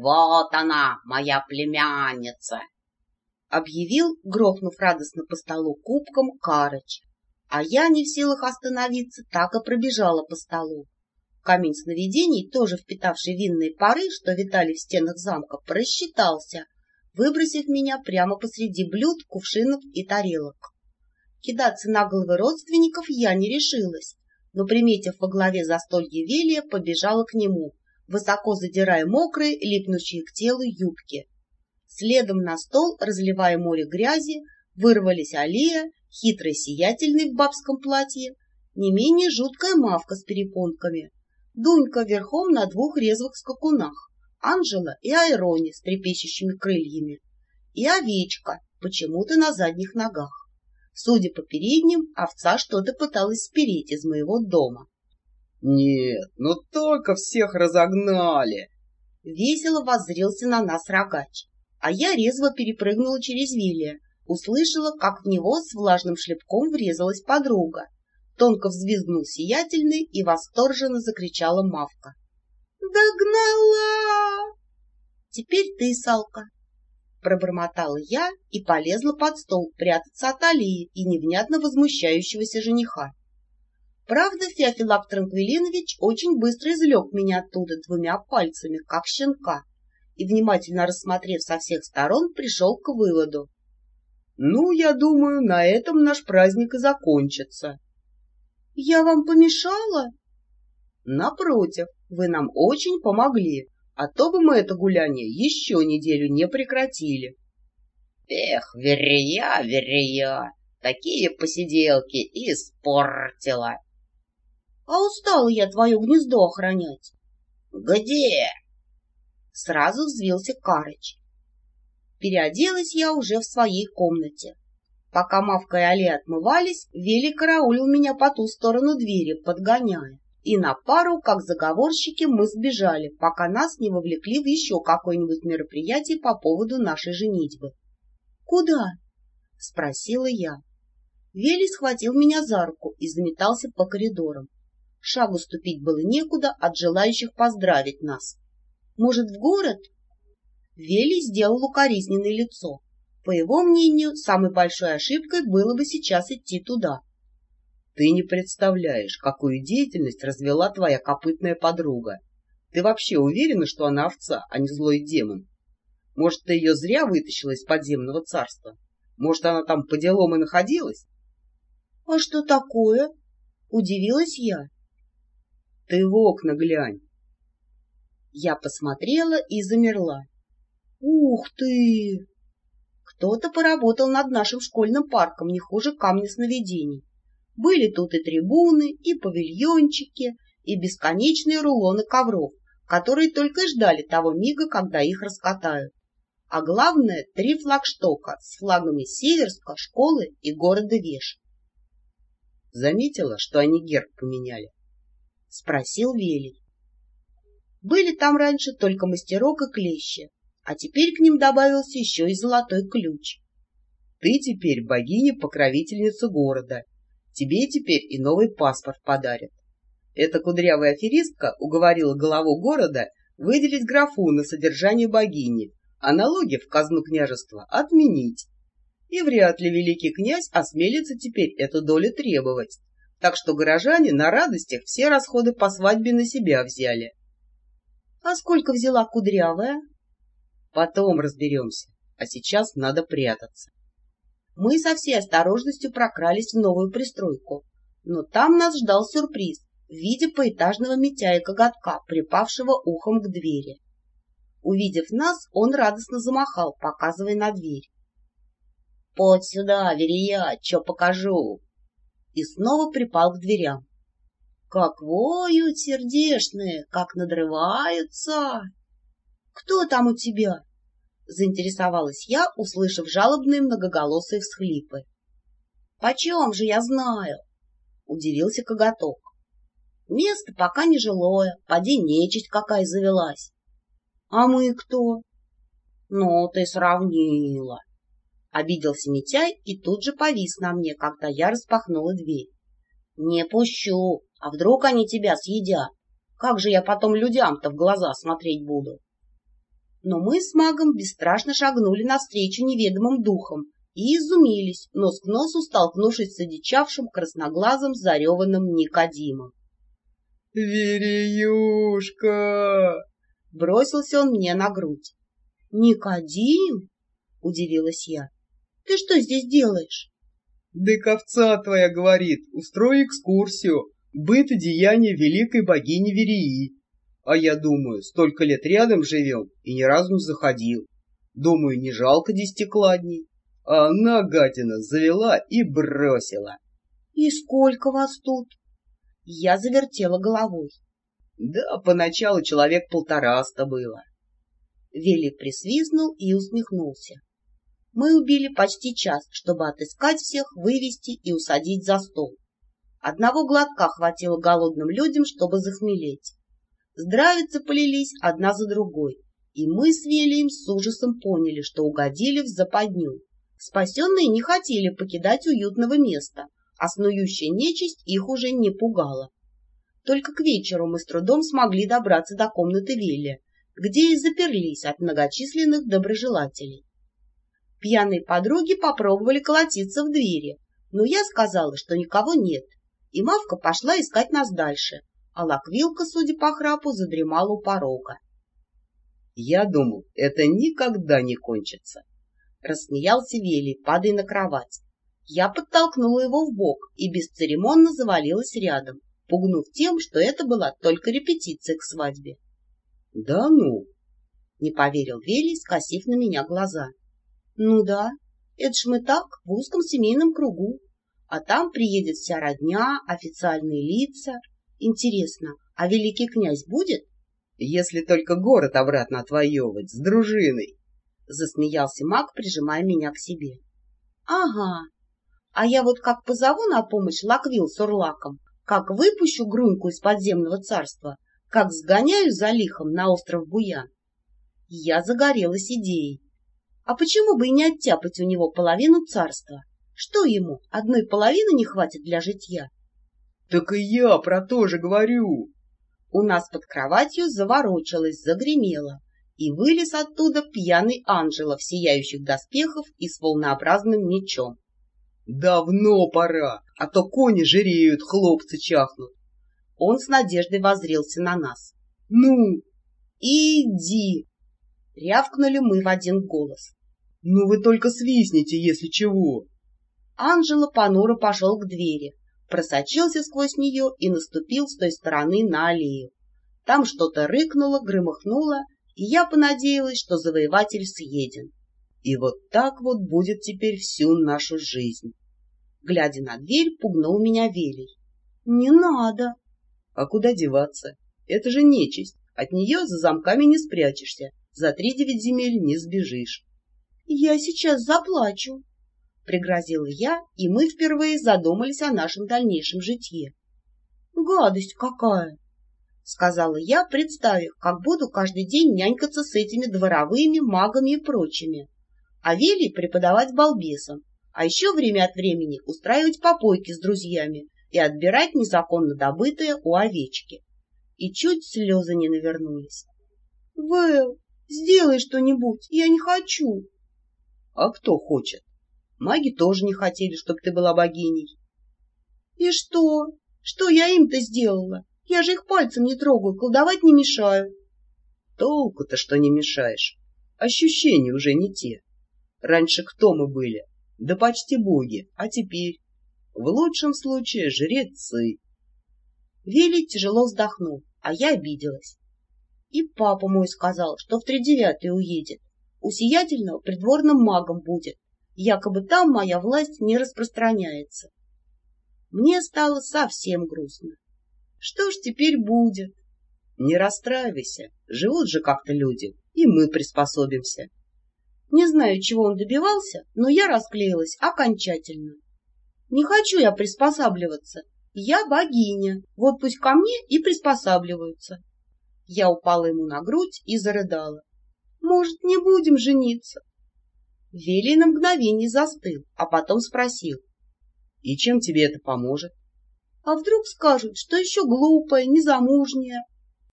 Вот она, моя племянница! Объявил, грохнув радостно по столу кубком, Карыч. А я, не в силах остановиться, так и пробежала по столу. Камень сновидений, тоже впитавший винные пары, что витали в стенах замка, просчитался, выбросив меня прямо посреди блюд, кувшинов и тарелок. Кидаться на головы родственников я не решилась, но, приметив во главе застолье Велия, побежала к нему, высоко задирая мокрые, липнущие к телу юбки. Следом на стол, разливая море грязи, вырвались Алия, хитрый сиятельный в бабском платье, не менее жуткая мавка с перепонками, Дунька верхом на двух резвых скакунах, Анжела и Айрони с трепещущими крыльями, и овечка, почему-то на задних ногах. Судя по передним, овца что-то пыталась спереть из моего дома. — Нет, ну только всех разогнали! Весело воззрился на нас рогач, а я резво перепрыгнула через Вилия, услышала, как в него с влажным шлепком врезалась подруга. Тонко взвизгнул сиятельный и восторженно закричала Мавка. «Догнала!» «Теперь ты, Салка!» Пробормотала я и полезла под стол прятаться от Алии и невнятно возмущающегося жениха. Правда, Феофилак Транквилинович очень быстро извлек меня оттуда двумя пальцами, как щенка, и, внимательно рассмотрев со всех сторон, пришел к выводу. «Ну, я думаю, на этом наш праздник и закончится». «Я вам помешала?» «Напротив, вы нам очень помогли, а то бы мы это гуляние еще неделю не прекратили». «Эх, верея, верея, такие посиделки испортила!» «А устала я твое гнездо охранять». «Где?» Сразу взвился Карыч. Переоделась я уже в своей комнате. Пока Мавка и Али отмывались, Вели караулил меня по ту сторону двери, подгоняя. И на пару, как заговорщики, мы сбежали, пока нас не вовлекли в еще какое-нибудь мероприятие по поводу нашей женитьбы. «Куда?» — спросила я. Вели схватил меня за руку и заметался по коридорам. Шагу ступить было некуда от желающих поздравить нас. «Может, в город?» Вели сделал укоризненное лицо. По его мнению, самой большой ошибкой было бы сейчас идти туда. Ты не представляешь, какую деятельность развела твоя копытная подруга. Ты вообще уверена, что она овца, а не злой демон? Может, ты ее зря вытащила из подземного царства? Может, она там по делам и находилась? — А что такое? — удивилась я. — Ты в окна глянь. Я посмотрела и замерла. — Ух ты! Кто-то поработал над нашим школьным парком не хуже камня сновидений. Были тут и трибуны, и павильончики, и бесконечные рулоны ковров, которые только ждали того мига, когда их раскатают. А главное, три флагштока с флагами Северска, школы и города Веш. Заметила, что они герб поменяли? — спросил Велий. Были там раньше только мастерок и клещи, а теперь к ним добавился еще и золотой ключ. Ты теперь богиня-покровительница города. Тебе теперь и новый паспорт подарят. Эта кудрявая аферистка уговорила главу города выделить графу на содержание богини, а налоги в казну княжества отменить. И вряд ли великий князь осмелится теперь эту долю требовать. Так что горожане на радостях все расходы по свадьбе на себя взяли. — А сколько взяла кудрявая? Потом разберемся, а сейчас надо прятаться. Мы со всей осторожностью прокрались в новую пристройку, но там нас ждал сюрприз в виде поэтажного Митяя-коготка, припавшего ухом к двери. Увидев нас, он радостно замахал, показывая на дверь. — Подь сюда, Верия, чё покажу! И снова припал к дверям. — Как воют сердешные, как надрываются! «Кто там у тебя?» — заинтересовалась я, услышав жалобные многоголосые всхлипы. «Почем же я знаю?» — удивился коготок. «Место пока не жилое, поди нечисть какая завелась». «А мы кто?» «Ну, ты сравнила». Обиделся Митяй и тут же повис на мне, когда я распахнула дверь. «Не пущу, а вдруг они тебя съедят? Как же я потом людям-то в глаза смотреть буду?» Но мы с магом бесстрашно шагнули навстречу неведомым духам и изумились, нос к носу столкнувшись с одичавшим красноглазым зареванным Никодимом. «Вереюшка!» — бросился он мне на грудь. «Никодим?» — удивилась я. «Ты что здесь делаешь?» «Дыковца твоя говорит, устрой экскурсию, быт и деяния великой богини Верии. А я думаю, столько лет рядом живем и ни разу не заходил. Думаю, не жалко десятикладней. А она, гадина, завела и бросила. — И сколько вас тут? Я завертела головой. — Да, поначалу человек полтораста было. Вели присвистнул и усмехнулся. Мы убили почти час, чтобы отыскать всех, вывести и усадить за стол. Одного глотка хватило голодным людям, чтобы захмелеть. Здравицы полились одна за другой, и мы с Велием с ужасом поняли, что угодили в западню. Спасенные не хотели покидать уютного места, а снующая нечисть их уже не пугала. Только к вечеру мы с трудом смогли добраться до комнаты Велия, где и заперлись от многочисленных доброжелателей. Пьяные подруги попробовали колотиться в двери, но я сказала, что никого нет, и Мавка пошла искать нас дальше, а Лаквилка, судя по храпу, задремала у порога. Я думал, это никогда не кончится. Рассмеялся Вели, падая на кровать. Я подтолкнула его в бок и бесцеремонно завалилась рядом, пугнув тем, что это была только репетиция к свадьбе. — Да ну! — не поверил Вели, скосив на меня глаза. — Ну да, это ж мы так, в узком семейном кругу. А там приедет вся родня, официальные лица. Интересно, а великий князь будет? Если только город обратно отвоевывать с дружиной. Засмеялся маг, прижимая меня к себе. Ага. А я вот как позову на помощь Лаквил с Урлаком, как выпущу Груньку из подземного царства, как сгоняю за лихом на остров Буян. Я загорелась идеей. А почему бы и не оттяпать у него половину царства? Что ему, одной половины не хватит для житья? Так и я про то же говорю. У нас под кроватью заворочалось, загремело, и вылез оттуда пьяный Анжела в сияющих доспехах и с волнообразным мечом. Давно пора, а то кони жиреют, хлопцы чахнут. Он с надеждой возрился на нас. Ну, иди! Рявкнули мы в один голос. Ну вы только свистните, если чего. Анжела понуро пошел к двери, просочился сквозь нее и наступил с той стороны на аллею. Там что-то рыкнуло, громыхнуло, и я понадеялась, что завоеватель съеден. И вот так вот будет теперь всю нашу жизнь. Глядя на дверь, пугнул меня Велий. — Не надо. — А куда деваться? Это же нечисть. От нее за замками не спрячешься. За три девять земель не сбежишь. — Я сейчас заплачу пригрозила я, и мы впервые задумались о нашем дальнейшем житье. «Гадость какая!» — сказала я, представив, как буду каждый день нянькаться с этими дворовыми магами и прочими, а Вели преподавать балбесам, а еще время от времени устраивать попойки с друзьями и отбирать незаконно добытое у овечки. И чуть слезы не навернулись. — Вэл, сделай что-нибудь, я не хочу. — А кто хочет? Маги тоже не хотели, чтобы ты была богиней. — И что? Что я им-то сделала? Я же их пальцем не трогаю, колдовать не мешаю. — Толку-то, что не мешаешь. Ощущения уже не те. Раньше кто мы были? Да почти боги, а теперь? В лучшем случае жрецы. Вилли тяжело вздохнул, а я обиделась. И папа мой сказал, что в тридевятый уедет. У сиятельного придворным магом будет, Якобы там моя власть не распространяется. Мне стало совсем грустно. Что ж теперь будет? Не расстраивайся, живут же как-то люди, и мы приспособимся. Не знаю, чего он добивался, но я расклеилась окончательно. Не хочу я приспосабливаться. Я богиня, вот пусть ко мне и приспосабливаются. Я упала ему на грудь и зарыдала. Может, не будем жениться? Вели на мгновение застыл, а потом спросил. — И чем тебе это поможет? — А вдруг скажут, что еще глупая, незамужняя?